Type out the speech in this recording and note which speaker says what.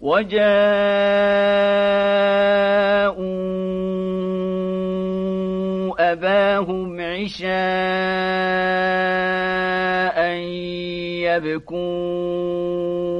Speaker 1: وجاءوا أباهم عشاء يبكون